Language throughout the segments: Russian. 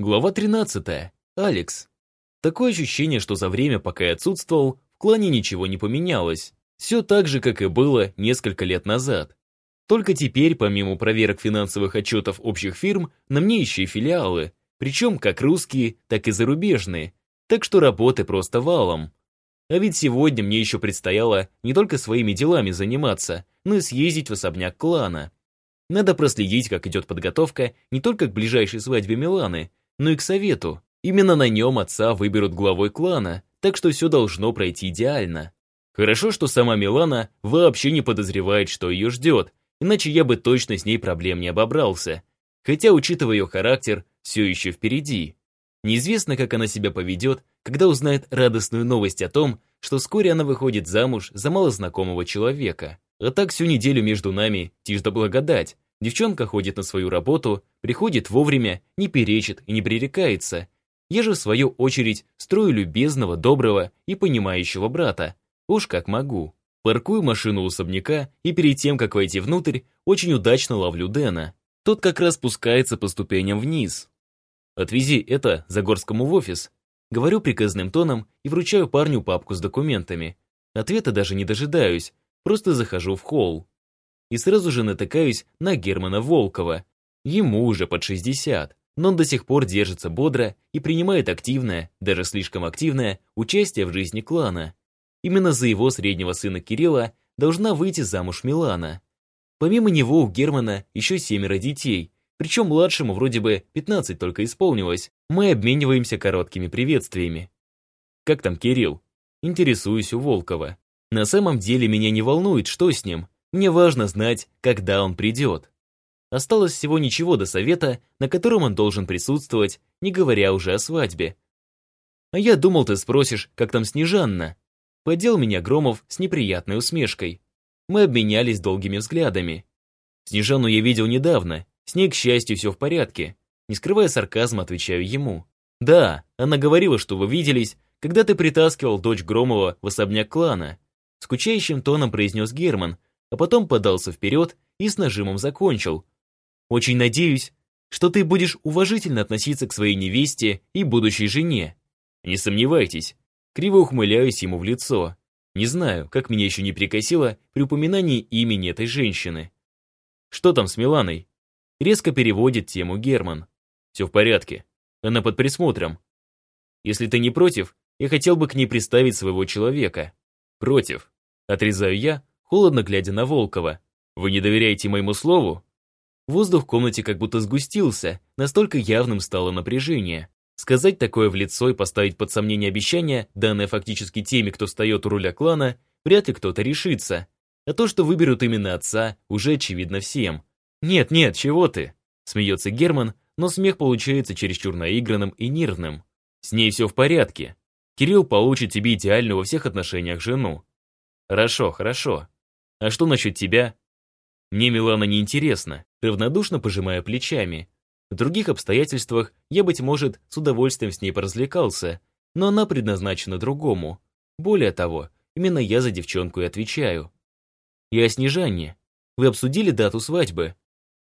Глава 13. Алекс. Такое ощущение, что за время, пока я отсутствовал, в клане ничего не поменялось. Все так же, как и было несколько лет назад. Только теперь, помимо проверок финансовых отчетов общих фирм, на мне еще и филиалы, причем как русские, так и зарубежные, так что работы просто валом. А ведь сегодня мне еще предстояло не только своими делами заниматься, но и съездить в особняк клана. Надо проследить, как идет подготовка не только к ближайшей свадьбе Миланы, но и к совету. Именно на нем отца выберут главой клана, так что все должно пройти идеально. Хорошо, что сама Милана вообще не подозревает, что ее ждет, иначе я бы точно с ней проблем не обобрался. Хотя, учитывая ее характер, все еще впереди. Неизвестно, как она себя поведет, когда узнает радостную новость о том, что вскоре она выходит замуж за малознакомого человека. А так всю неделю между нами тишь да благодать, Девчонка ходит на свою работу, приходит вовремя, не перечит и не пререкается. Я же, в свою очередь, строю любезного, доброго и понимающего брата. Уж как могу. Паркую машину у особняка и перед тем, как войти внутрь, очень удачно ловлю Дэна. Тот как раз спускается по ступеням вниз. «Отвези это Загорскому в офис», говорю приказным тоном и вручаю парню папку с документами. Ответа даже не дожидаюсь, просто захожу в холл и сразу же натыкаюсь на Германа Волкова. Ему уже под 60, но он до сих пор держится бодро и принимает активное, даже слишком активное, участие в жизни клана. Именно за его среднего сына Кирилла должна выйти замуж Милана. Помимо него у Германа еще семеро детей, причем младшему вроде бы 15 только исполнилось. Мы обмениваемся короткими приветствиями. «Как там Кирилл?» Интересуюсь у Волкова. На самом деле меня не волнует, что с ним, мне важно знать, когда он придет. Осталось всего ничего до совета, на котором он должен присутствовать, не говоря уже о свадьбе. А я думал, ты спросишь, как там Снежанна. Подел меня Громов с неприятной усмешкой. Мы обменялись долгими взглядами. Снежану я видел недавно, с ней, к счастью, все в порядке. Не скрывая сарказма, отвечаю ему. Да, она говорила, что вы виделись, когда ты притаскивал дочь Громова в особняк клана. Скучающим тоном произнес Герман, а потом подался вперед и с нажимом закончил. «Очень надеюсь, что ты будешь уважительно относиться к своей невесте и будущей жене. Не сомневайтесь». Криво ухмыляюсь ему в лицо. Не знаю, как меня еще не прикосило при упоминании имени этой женщины. «Что там с Миланой?» Резко переводит тему Герман. «Все в порядке. Она под присмотром. Если ты не против, я хотел бы к ней представить своего человека». «Против». Отрезаю я, холодно глядя на Волкова. «Вы не доверяете моему слову?» Воздух в комнате как будто сгустился, настолько явным стало напряжение. Сказать такое в лицо и поставить под сомнение обещание, данное фактически теми, кто встает у руля клана, вряд ли кто-то решится. А то, что выберут именно отца, уже очевидно всем. «Нет, нет, чего ты?» Смеется Герман, но смех получается чересчур наигранным и нервным. С ней все в порядке. Кирилл получит тебе идеальную во всех отношениях жену. Хорошо, хорошо. А что насчет тебя? Мне Милана не интересна, равнодушно пожимая плечами. В других обстоятельствах я, быть может, с удовольствием с ней поразвлекался, но она предназначена другому. Более того, именно я за девчонку и отвечаю. И о Снежане. Вы обсудили дату свадьбы?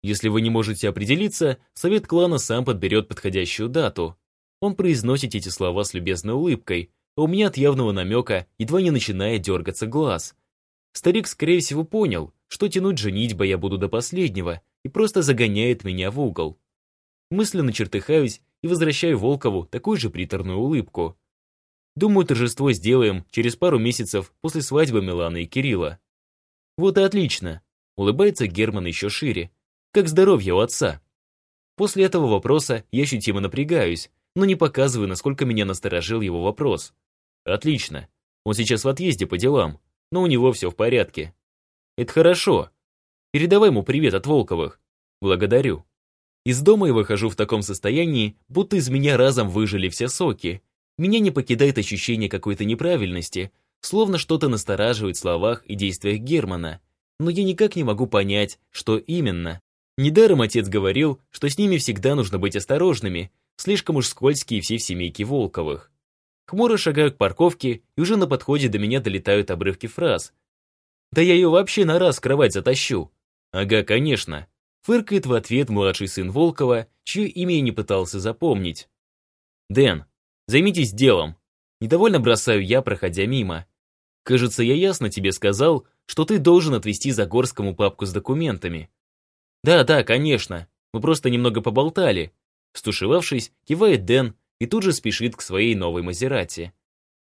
Если вы не можете определиться, совет клана сам подберет подходящую дату. Он произносит эти слова с любезной улыбкой, а у меня от явного намека едва не начинает дергаться глаз – Старик, скорее всего, понял, что тянуть женитьба я буду до последнего и просто загоняет меня в угол. Мысленно чертыхаюсь и возвращаю Волкову такую же приторную улыбку. Думаю, торжество сделаем через пару месяцев после свадьбы Миланы и Кирилла. Вот и отлично. Улыбается Герман еще шире. Как здоровье у отца? После этого вопроса я ощутимо напрягаюсь, но не показываю, насколько меня насторожил его вопрос. Отлично. Он сейчас в отъезде по делам но у него все в порядке. Это хорошо. Передавай ему привет от Волковых. Благодарю. Из дома я выхожу в таком состоянии, будто из меня разом выжили все соки. Меня не покидает ощущение какой-то неправильности, словно что-то настораживает в словах и действиях Германа. Но я никак не могу понять, что именно. Недаром отец говорил, что с ними всегда нужно быть осторожными, слишком уж скользкие все в семейке Волковых. Хмуро шагаю к парковке, и уже на подходе до меня долетают обрывки фраз. «Да я ее вообще на раз кровать затащу». «Ага, конечно». Фыркает в ответ младший сын Волкова, чье имя не пытался запомнить. «Дэн, займитесь делом». Недовольно бросаю я, проходя мимо. Кажется, я ясно тебе сказал, что ты должен отвезти Загорскому папку с документами. Да, да, конечно. Мы просто немного поболтали. Стушевавшись, кивает Дэн и тут же спешит к своей новой Мазерати.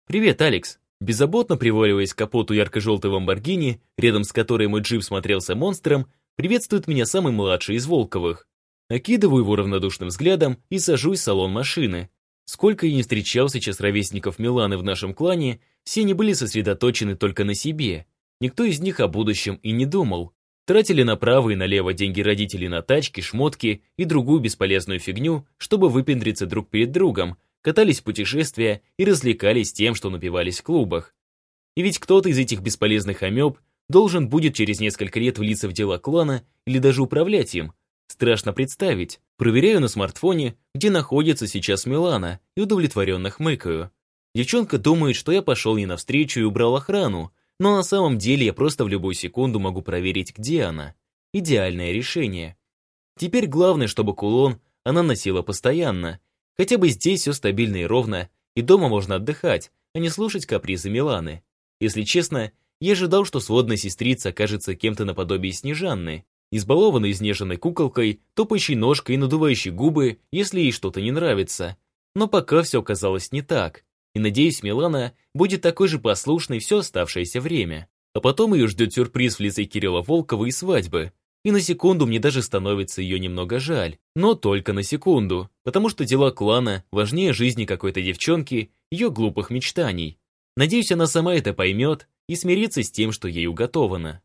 «Привет, Алекс!» Беззаботно приваливаясь к капоту ярко-желтой Ламборгини, рядом с которой мой джип смотрелся монстром, приветствует меня самый младший из Волковых. Окидываю его равнодушным взглядом и сажусь в салон машины. Сколько я не встречал сейчас ровесников Миланы в нашем клане, все они были сосредоточены только на себе. Никто из них о будущем и не думал. Тратили направо и налево деньги родителей на тачки, шмотки и другую бесполезную фигню, чтобы выпендриться друг перед другом, катались в путешествия и развлекались тем, что напивались в клубах. И ведь кто-то из этих бесполезных амеб должен будет через несколько лет влиться в дела клана или даже управлять им. Страшно представить. Проверяю на смартфоне, где находится сейчас Милана, и удовлетворенно хмыкаю. Девчонка думает, что я пошел ей навстречу и убрал охрану, но на самом деле я просто в любую секунду могу проверить, где она. Идеальное решение. Теперь главное, чтобы кулон она носила постоянно. Хотя бы здесь все стабильно и ровно, и дома можно отдыхать, а не слушать капризы Миланы. Если честно, я ожидал, что сводная сестрица окажется кем-то наподобие Снежанны, избалованной изнеженной куколкой, топающей ножкой и надувающей губы, если ей что-то не нравится. Но пока все оказалось не так и, надеюсь, Милана будет такой же послушной все оставшееся время. А потом ее ждет сюрприз в лице Кирилла Волкова и свадьбы. И на секунду мне даже становится ее немного жаль. Но только на секунду, потому что дела клана важнее жизни какой-то девчонки, ее глупых мечтаний. Надеюсь, она сама это поймет и смирится с тем, что ей уготовано.